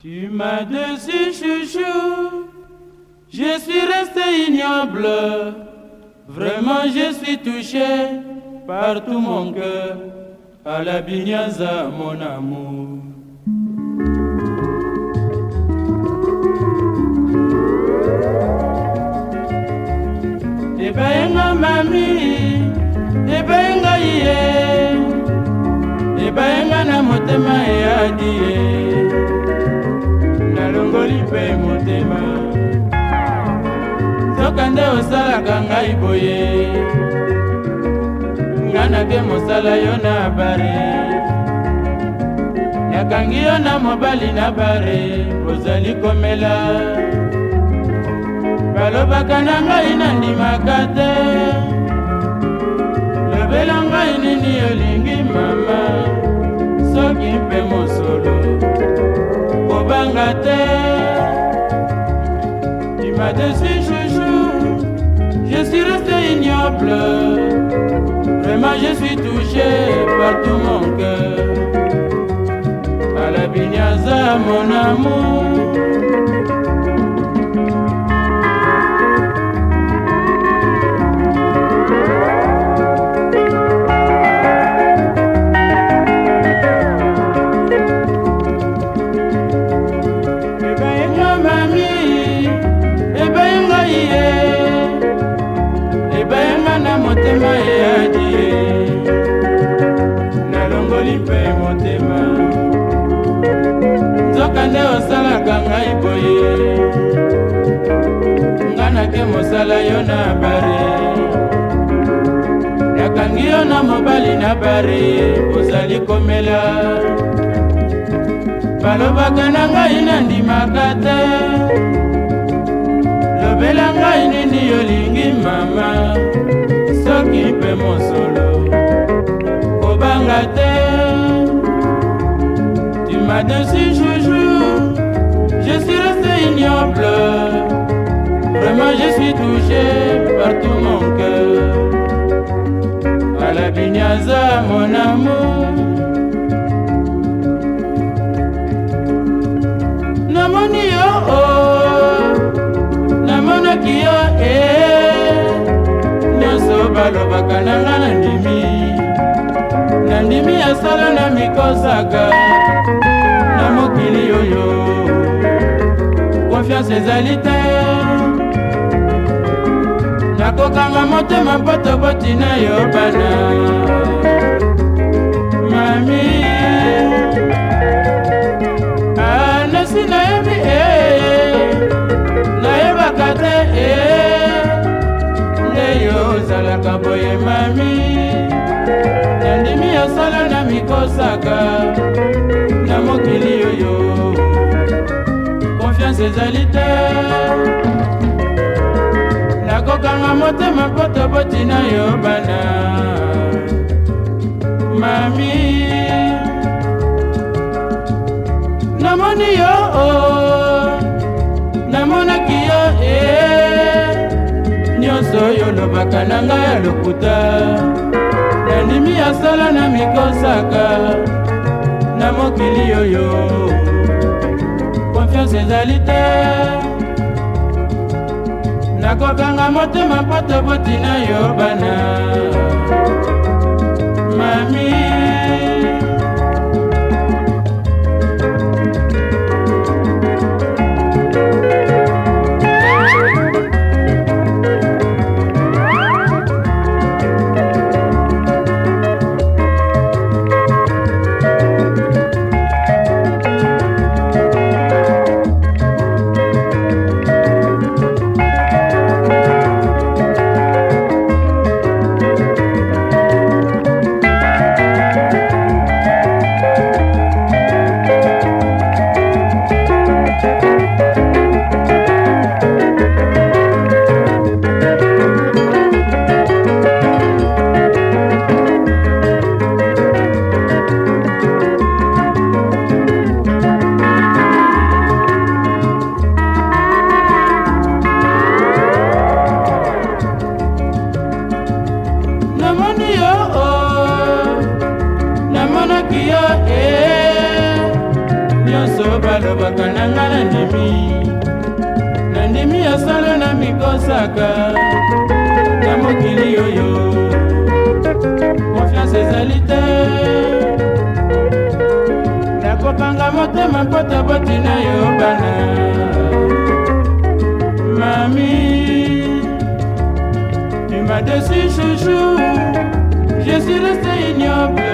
Tu m'as dessus chouchou, je suis resté ignoble. Vraiment, je suis touché par tout mon cœur. À la bignaza, mon amour. Ebenga eh mami, ebenga eh et ebenga eh na motema alongoli mpe motema soka nde osalaka ngai boye nga nake mosala yo na bare nakangi yo na mobali na bare ozali komela balobaka na ngai nandimaka te lobela ngai nini olingi mama soki mpe mos la terre Tu m'as déçu, chouchou, je suis resté ignoble. moi je suis touché par tout mon cœur. À la bignaza, mon amour. ye nga nake mosala yo na bare nakangi yo na mobali na bare ozali komela balobaka na ngai nandimaka te lobela ngai nini yolingi mama soki mpe mosolo kobanga te tu m'as dessus balobaka nanga na ndimi na ndimi ya solo na mikosaka na mokili oyo konfiance ezali te nakokanga motema mpo toboti na yo bana kosaka na mokili oyo konfiance ezali te nakokanga motema mpo tobotina yo bana mami namoni yo o oh. namonaki yo e nyonso oyo olobaka na ngai ya lokuta elimi ya solo na mikosaka na mokili oyo konfiance ezali te nakobanga motema po tobotina yo bana kaka na mokili oyo konfiance ezali te nakopanga motema mpota botina yo bana mami emadesu chouchou je suis resté ignoble